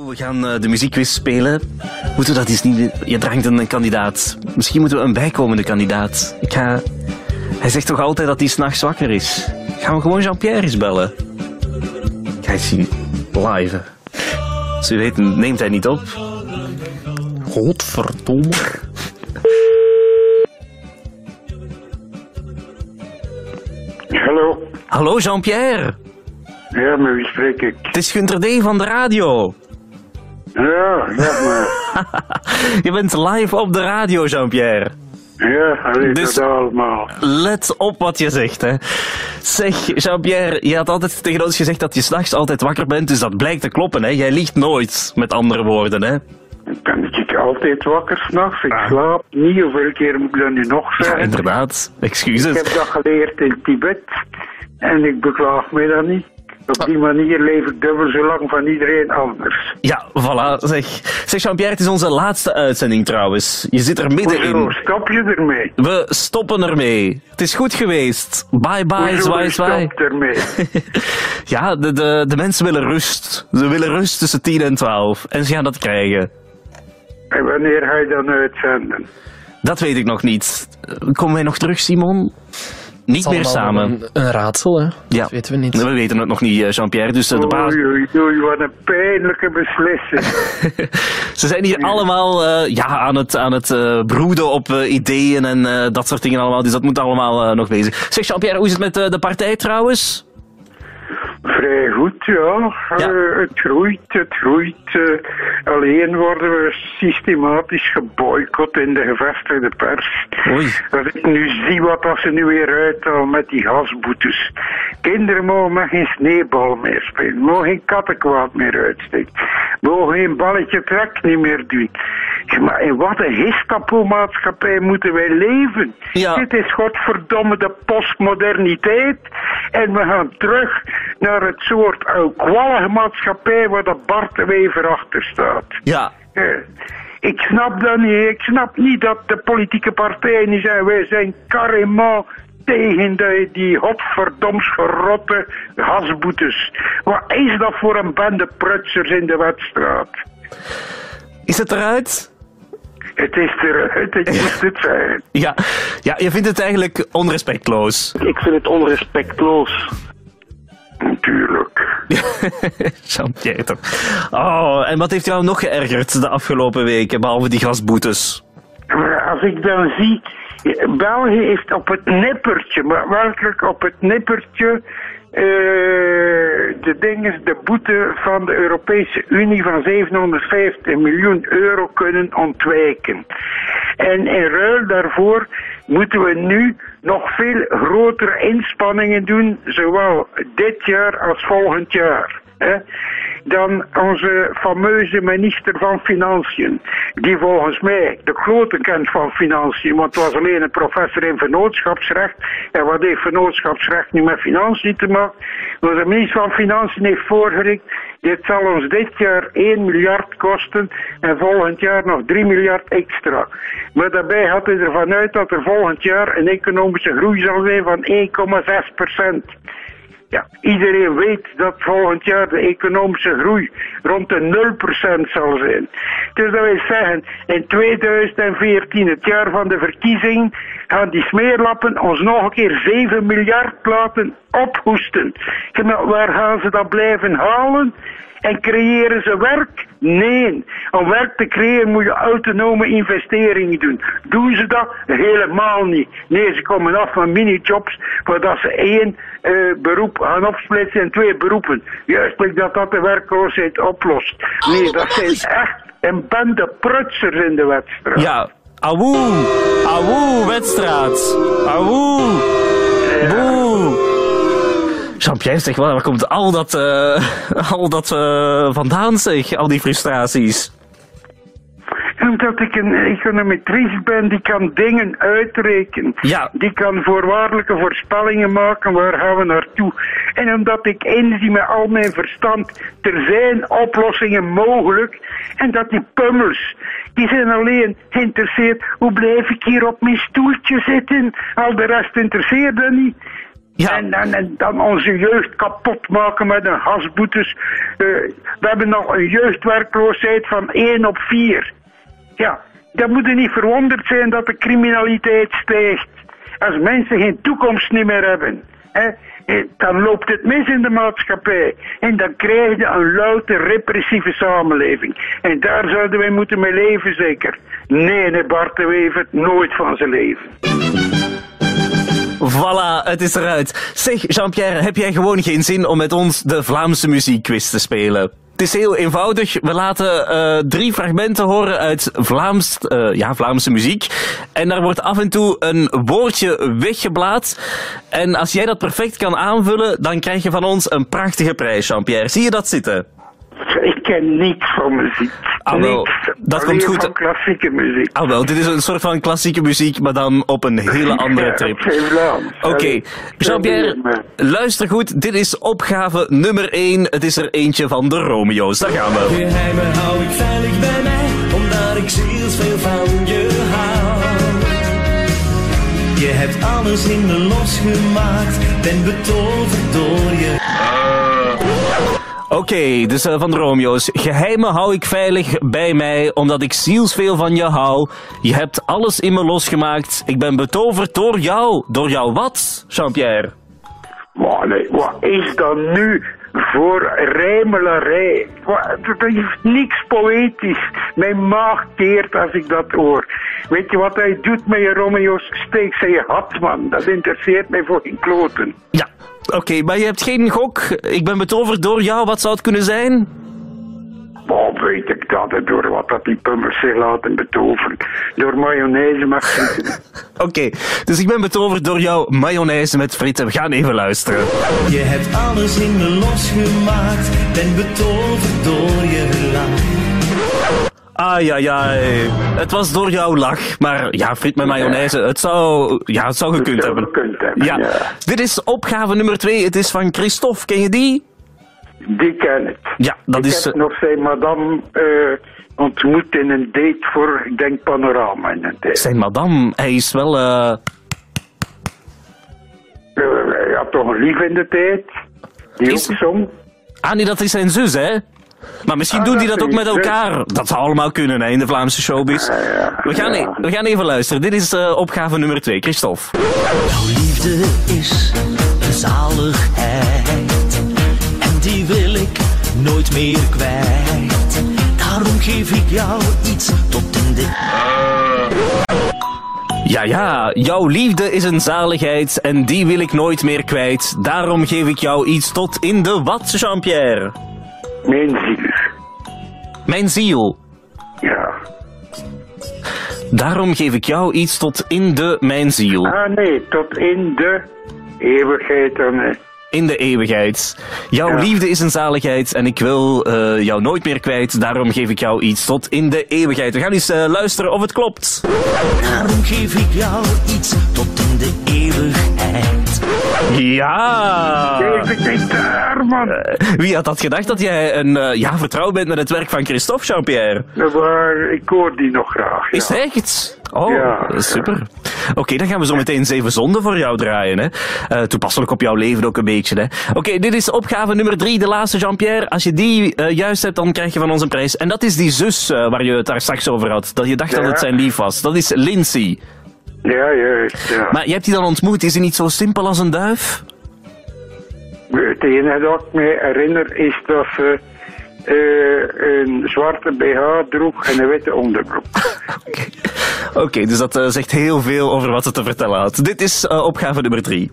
We gaan uh, de muziekquiz spelen. Moeten we dat eens niet... Je drangt een kandidaat. Misschien moeten we een bijkomende kandidaat. Ik ga... Hij zegt toch altijd dat hij s'nachts wakker is. Gaan we gewoon Jean-Pierre eens bellen? Ga eens zien. Live. Als u weet, neemt hij niet op. Godverdomme. Hallo. Hallo Jean-Pierre. Ja, met wie spreek ik? Het is Gunter D. van de radio. Ja, ja, maar... Je bent live op de radio, Jean-Pierre. Ja, hij weet Dus- het allemaal. Let op wat je zegt, hè. Zeg, Jean-Pierre, je had altijd tegen ons gezegd dat je s'nachts altijd wakker bent, dus dat blijkt te kloppen, hè. Jij liegt nooit, met andere woorden, hè. Ben ik altijd wakker s'nachts? Ik slaap niet. Hoeveel keer moet ik dat nu nog Ah. Ja, zeggen? inderdaad. ik Excuses. heb dat geleerd in Tibet. En ik beklaag me dat niet. Op die manier leef ik dubbel zo lang van iedereen anders. Ja, voilà, zeg. Zeg, Jean-Pierre, het is onze laatste uitzending trouwens. Je zit er Hoezo middenin. stop je ermee? We stoppen ermee. Het is goed geweest. Bye bye, Hoezo zwaai, zwaai. ermee? Ja, de, de, de mensen willen rust. Ze willen rust tussen 10 en 12. En ze gaan dat krijgen. En wanneer ga je dan uitzenden? Dat weet ik nog niet. Komen wij nog terug, Simon? Niet meer samen. Een, een raadsel, hè? Ja. Dat weten we niet. We weten het nog niet, eh, Jean-Pierre. Dus eh, de baas... Oei, wat een pijnlijke beslissing. Ze zijn hier allemaal eh, ja, aan het, aan het broeden op ideeën en eh, dat soort dingen allemaal. Dus dat moet allemaal nog bezig. Zeg, Jean-Pierre, hoe is het met de partij trouwens? Vrij goed, ja. Ja. Eh, het groeit, het groeit. eh, alleen worden we systematisch geboycott in de gevestigde pers. Oei. Als ik nu zie wat dat ze nu weer uithalen met die gasboetes. Kinderen mogen maar geen sneeuwbal meer spelen. Mogen geen kattenkwaad meer uitsteken. Mogen geen balletje trek niet meer doen. Maar in wat een Gestapo-maatschappij moeten wij leven? Ja. Dit is godverdomme de postmoderniteit. En we gaan terug naar het soort oude maatschappij waar de Bart de Wever achter staat. Ja, Eh, ik snap dat niet. Ik snap niet dat de politieke partijen die zeggen wij zijn carrément tegen de, die godverdoms gerotte gasboetes. Wat is dat voor een bende prutsers in de wedstraat? is het eruit? Het is eruit, ik moest het zeggen. Ja. ja, je vindt het eigenlijk onrespectloos. Ik vind het onrespectloos. Natuurlijk. Jean-Pierre toch. Oh, en wat heeft jou nog geërgerd de afgelopen weken, behalve die gasboetes? Als ik dan zie, België heeft op het nippertje, maar werkelijk op het nippertje, eh, de dingen, de boete van de Europese Unie van 750 miljoen euro kunnen ontwijken. En in ruil daarvoor moeten we nu nog veel grotere inspanningen doen, zowel dit jaar als volgend jaar. Dan onze fameuze minister van Financiën, die volgens mij de grote kent van Financiën, want het was alleen een professor in vennootschapsrecht. En wat heeft vennootschapsrecht nu met financiën te maken? Onze minister van Financiën heeft voorgelegd, dit zal ons dit jaar 1 miljard kosten en volgend jaar nog 3 miljard extra. Maar daarbij gaat hij ervan uit dat er volgend jaar een economische groei zal zijn van 1,6 procent. Ja, iedereen weet dat volgend jaar de economische groei rond de 0% zal zijn. Dus dat wil zeggen, in 2014, het jaar van de verkiezing, gaan die smeerlappen ons nog een keer 7 miljard laten ophoesten. Waar gaan ze dat blijven halen? En creëren ze werk? Nee. Om werk te creëren moet je autonome investeringen doen. Doen ze dat? Helemaal niet. Nee, ze komen af van minijobs, voordat ze één eh, beroep gaan opsplitsen in twee beroepen. Juist dat dat de werkloosheid oplost. Nee, dat zijn echt een bende prutsers in de wedstrijd. Ja, awoe, awoe, wedstraat. Awoe, boe. Jean-Pierre, zeg, waar komt al dat, eh, al dat eh, vandaan, zeg? Al die frustraties. Omdat ik een econometrice ben die kan dingen uitrekenen. Ja. Die kan voorwaardelijke voorspellingen maken, waar gaan we naartoe. En omdat ik inzie met al mijn verstand, er zijn oplossingen mogelijk. En dat die pummels, die zijn alleen geïnteresseerd, hoe blijf ik hier op mijn stoeltje zitten? Al de rest interesseert dat niet. Ja. En, en, en dan onze jeugd kapot maken met een gasboetes. Eh, we hebben nog een jeugdwerkloosheid van 1 op 4. Ja, dan moeten niet verwonderd zijn dat de criminaliteit stijgt. Als mensen geen toekomst niet meer hebben, hè, eh, dan loopt het mis in de maatschappij. En dan krijg je een louter repressieve samenleving. En daar zouden wij moeten mee leven, zeker. Nee, nee, Bart de Wever, nooit van zijn leven. Voilà, het is eruit. Zeg, Jean-Pierre, heb jij gewoon geen zin om met ons de Vlaamse muziekquiz te spelen? Het is heel eenvoudig. We laten eh, drie fragmenten horen uit Vlaams, eh, ja, Vlaamse muziek. En daar wordt af en toe een woordje weggeblaad. En als jij dat perfect kan aanvullen, dan krijg je van ons een prachtige prijs, Jean-Pierre. Zie je dat zitten? Ik ken niets van muziek. Ah, wel, niks. dat Alleen komt goed. van klassieke muziek. Ah wel, dit is een soort van klassieke muziek, maar dan op een hele andere trip. Oké, Jean-Pierre, luister goed. Dit is opgave nummer 1. Het is er eentje van de Romeo's. Daar gaan we. Geheimen hou ik veilig bij mij, omdat ik zielsveel van je hou. Je hebt alles in me losgemaakt, ben betoverd door je. Oké, dus eh, van de Romeo's. Geheimen hou ik veilig bij mij, omdat ik zielsveel van je hou. Je hebt alles in me losgemaakt. Ik ben betoverd door jou. Door jou wat, Jean-Pierre? Nee, wat is dat nu voor rijmelarij? Wat- Dat is niks poëtisch. Mijn maag keert als ik dat hoor. Weet je wat hij doet met je Romeo's? Steek ze je had, man. Dat interesseert mij voor geen kloten. Ja, oké, maar je hebt geen gok. Ik ben betoverd door jou. Wat zou het kunnen zijn? Oh, weet ik dat, door wat dat die pummers zich laten betoveren. Door mayonaise mag Oké, dus ik ben betoverd door jouw mayonaise met frieten. We gaan even luisteren. Je hebt alles in me losgemaakt, ben betoverd door je lach. Ah ja, ja, het was door jouw lach. Maar ja, friet met mayonaise, het zou, ja, het zou gekund zou hebben. gekund hebben, Ja. ja. Dit is opgave nummer 2. Het is van Christophe. Ken je die? Die ken ik. Ja, dat ik is. heb eh, nog zijn madame eh, ontmoet in een date voor, ik denk, Panorama in een tijd. Zijn madame, hij is wel. eh, Eh, Hij had toch een lief in de tijd. Die Is- ook zong. Ah, nee, dat is zijn zus, hè? Maar misschien Ah, doen die dat ook met zus. elkaar. Dat zou allemaal kunnen, hè, in de Vlaamse showbiz. ja, we, gaan ja. e- we gaan even luisteren. Dit is eh, opgave nummer 2. Christophe. Jouw liefde is een zaligheid. En die wil ik nooit meer kwijt. Daarom geef ik jou iets tot in de Ja, ja, jouw liefde is een zaligheid en die wil ik nooit meer kwijt. Daarom geef ik jou iets tot in de wat, Jean-Pierre? Mijn ziel. Mijn ziel. Ja. Daarom geef ik jou iets tot in de mijn ziel. Ah nee, tot in de eeuwigheid dan. Eh. In de eeuwigheid. Jouw Ja. liefde is een zaligheid en ik wil eh, jou nooit meer kwijt. Daarom geef ik jou iets tot in de eeuwigheid. We gaan eens eh, luisteren of het klopt. Daarom geef ik jou iets tot in de eeuwigheid. Ja! Ik denk man. Wie had dat gedacht dat jij een eh, ja, vertrouwd bent met het werk van Christophe Jean-Pierre? Maar ik hoor die nog graag. Ja. Is het echt? Oh, Ja, super. Oké, dan gaan we zo meteen zeven zonden voor jou draaien. Hè? Eh, toepasselijk op jouw leven ook een beetje. hè. Oké, dit is opgave nummer drie, de laatste Jean-Pierre. Als je die eh, juist hebt, dan krijg je van ons een prijs. En dat is die zus eh, waar je het daar straks over had. Dat je dacht dat het zijn lief was. Dat is Lindsay. Ja, juist. Ja. Maar je hebt die dan ontmoet. Is die niet zo simpel als een duif? Het enige dat ik me herinner is dat ze eh, een zwarte BH droeg en een witte onderbroek. Oké, dus dat eh, zegt heel veel over wat ze te vertellen had. Dit is eh, opgave nummer drie.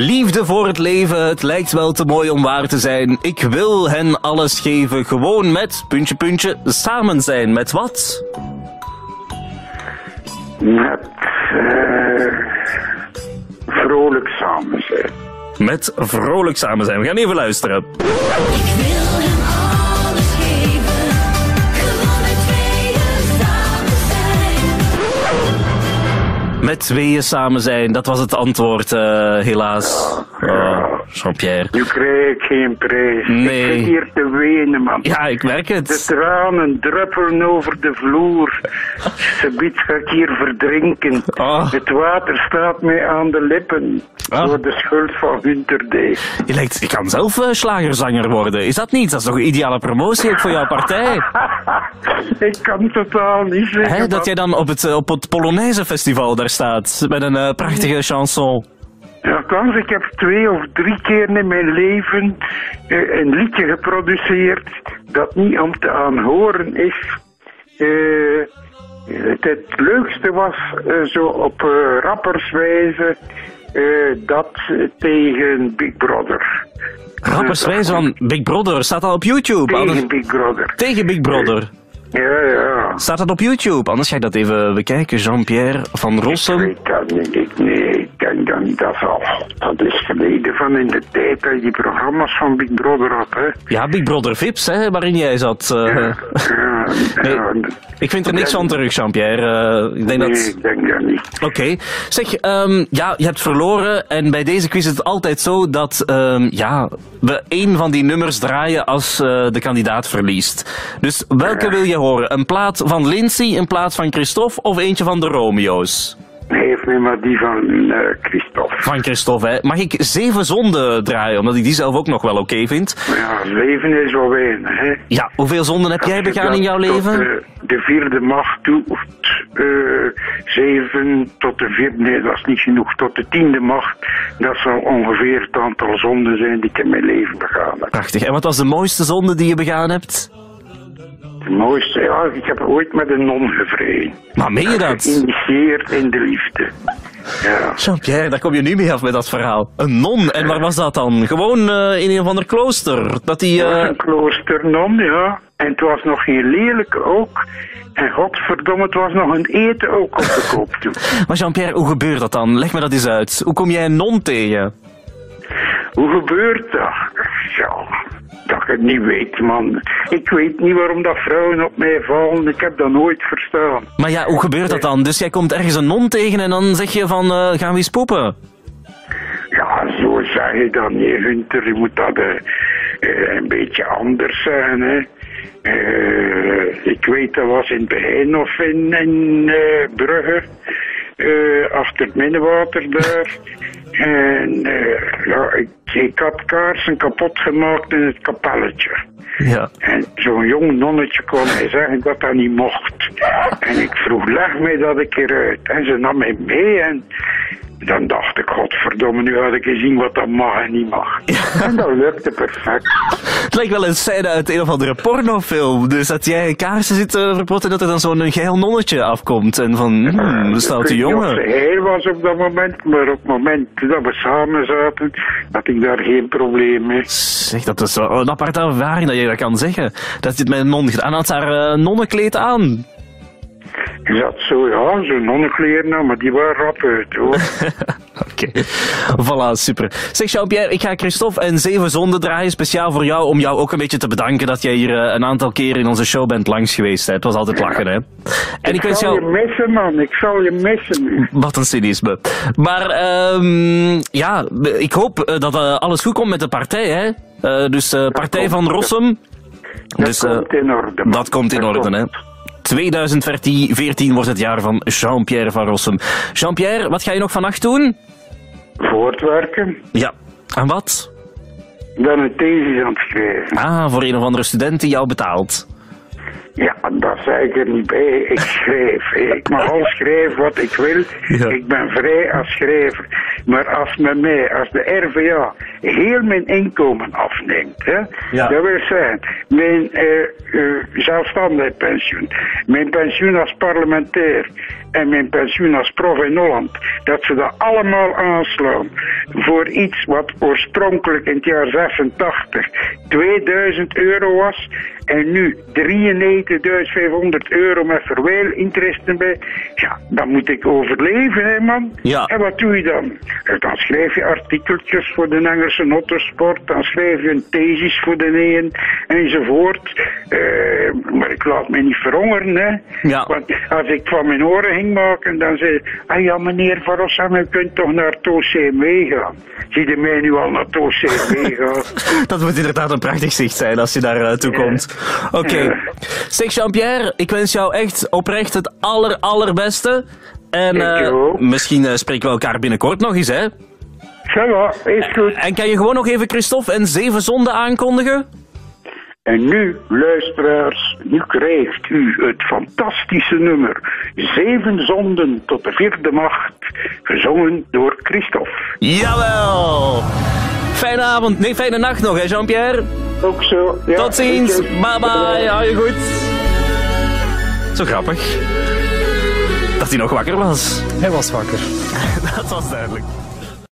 Liefde voor het leven, het lijkt wel te mooi om waar te zijn. Ik wil hen alles geven, gewoon met, puntje, puntje, samen zijn. Met wat? Met eh, vrolijk samen zijn. Met vrolijk samen zijn. We gaan even luisteren. Ik wil met tweeën samen zijn. Dat was het antwoord, eh, helaas. Oh, Jean-Pierre. Nu krijg ik geen prijs. Nee. Ik zit hier te wenen, man. Ja, ik merk De het. tranen druppelen over de vloer. Subiet ga ik hier verdrinken. Oh. Het water staat mij aan de lippen. Ah. Door de schuld van Hunter D. Je, lijkt, je kan zelf eh, slagerzanger worden. Is dat niet? Dat is toch een ideale promotie ook voor jouw partij? ik kan totaal niet zeggen. Hè, dat jij dan op het, eh, op het Polonaise Festival daar staat. Met een eh, prachtige chanson. Ja, Klaus, ik heb twee of drie keer in mijn leven eh, een liedje geproduceerd dat niet om te aanhoren is. Eh, het, het leukste was eh, zo op rapperswijze eh, dat tegen Big Brother. Rapperswijze van Big Brother. Staat dat op YouTube? Tegen Big Brother. Tegen Big Brother. Ja, ja. Staat dat op YouTube? Anders ga ik dat even bekijken. Jean-Pierre van Ik Rossum. weet dat niet. Ik, nee, ik denk dat niet. Dat is, al, dat is geleden van in de tijd dat je die programma's van Big Brother had, hè. Ja, Big Brother Vips, hè, waarin jij zat. eh. Ja, Nee, ja, ik vind er niks van terug, Jean-Pierre. Eh, ik denk Nee, dat... ik denk dat niet. Oké. Zeg, ehm, ja, je hebt verloren. En bij deze quiz is het altijd zo dat ehm, ja, we één van die nummers draaien als eh, de kandidaat verliest. Dus welke wil je horen? Een plaat van Lindsay, een plaat van Christophe of eentje van de Romeo's? Geef me maar die van eh, Christophe. Van Christophe, hè. Mag ik zeven zonden draaien, omdat ik die zelf ook nog wel oké vind? Ja, leven is wel weinig, hè. Ja, hoeveel zonden heb jij Als begaan in jouw leven? eh, de vierde macht toevoegt, eh zeven tot de vierde, nee, dat is niet genoeg. Tot de tiende macht, dat zal ongeveer het aantal zonden zijn die ik in mijn leven begaan heb. Prachtig. En wat was de mooiste zonde die je begaan hebt? Het mooiste, ja, ik heb ooit met een non gevreden. Maar meen je dat? Geïnitieerd in de liefde. Ja. Jean-Pierre, daar kom je nu mee af met dat verhaal. Een non, en waar was dat dan? Gewoon eh, in een of ander klooster? Dat die... Eh, een kloosternon, ja. En het was nog geen lelijke ook. En godverdomme, het was nog een eten ook op de koop toe. Maar Jean-Pierre, hoe gebeurt dat dan? Leg me dat eens uit. Hoe kom jij een non tegen? Hoe gebeurt dat? Ja, dat ik het niet weet, man. Ik weet niet waarom dat vrouwen op mij vallen. Ik heb dat nooit verstaan. Maar ja, hoe gebeurt dat dan? Dus jij komt ergens een non tegen en dan zeg je van, eh, gaan we eens poepen? Ja, zo zeg je dan niet, Hunter. Je moet dat eh, eh, een beetje anders zeggen, hè. Ik weet, dat was in begin of in, in Brugge, achter het Minnewater daar. En eh, ja, ik, ik had kaarsen kapot gemaakt in het kapelletje. Ja. En zo'n jong nonnetje kwam mij zeggen dat dat niet mocht. En ik vroeg, leg mij dat een keer uit. En ze nam mij mee en dan dacht ik, godverdomme, nu had ik gezien wat dat mag en niet mag. En dat lukte perfect. Het lijkt wel een scène uit een of andere pornofilm. Dus dat jij kaarsen zit te verpotten en dat er dan zo'n geil nonnetje afkomt. En van, hmm, de Ik of ze jongen. heil was op dat moment, maar op het moment dat we samen zaten, had ik daar geen probleem mee. Zeg, dat is wel een aparte ervaring dat je dat kan zeggen. Dat het met een non gedaan had, haar eh, nonnenkleed aan. Ik zat zo, ja, zo'n nonnenkleren aan, maar die waren rap uit, hoor. Oké, voilà, super. Zeg Jean-Pierre, ik ga Christophe en Zeven Zonden draaien, speciaal voor jou, om jou ook een beetje te bedanken dat jij hier eh, een aantal keren in onze show bent langs geweest. Hè. Het was altijd lachen, hè. En ik wens zal je jou... missen, man. Ik zal je missen nu. Wat een cynisme. Maar ehm, ja, ik hoop eh, dat eh, alles goed komt met de partij, hè. Dus eh, Partij van Rossum. Dat Dus, komt in orde. man. Dat komt in Dat orde, hè. Komt. 2014 wordt het jaar van Jean-Pierre van Rossum. Jean-Pierre, wat ga je nog vannacht doen? Voortwerken. Ja. En wat? Ben een thesis aan het schrijven. Ah, voor een of andere student die jou betaalt. Ja, dat zei ik er niet bij. Ik schrijf. Ik mag al schrijven wat ik wil. Ja. Ik ben vrij als schrijver. Maar als met mij, als de RVA heel mijn inkomen afneemt, hè, Ja. dat wil zeggen, mijn eh eh, zelfstandigheidspensioen, mijn pensioen als parlementair en mijn pensioen als prof in Holland, dat ze dat allemaal aanslaan voor iets wat oorspronkelijk in het jaar 86 2000 euro was en nu 93.500 euro met verwijlinteresten bij, ja, dan moet ik overleven, hè man. Ja. En wat doe je dan? Dan schrijf je artikeltjes voor de Engelse Nottersport, dan schrijf je een thesis voor de een enzovoort. Eh, maar ik laat me niet verhongeren, hè. Ja. Want als ik van mijn oren ging maken, dan zei ah ja meneer Van Rossum, u kunt toch naar het OCMW gaan. Zie je mij nu al naar het OCMW gaan? Dat moet inderdaad een prachtig zicht zijn als je daar naartoe komt. Oké. Ja. Zeg Jean-Pierre, ik wens jou echt oprecht het aller allerbeste. En eh, wel. misschien eh, spreken we elkaar binnenkort nog eens, hè? Va, is goed. En kan je gewoon nog even Christophe en Zeven Zonden aankondigen? En nu, luisteraars, nu krijgt u het fantastische nummer Zeven zonden tot de vierde macht, gezongen door Christophe. Jawel! Fijne avond, nee, fijne nacht nog, hè Jean-Pierre? Ook zo. Ja, Tot ziens, oké. bye bye, hou je goed. Zo grappig. Dat hij nog wakker was. Hij was wakker. Dat was duidelijk.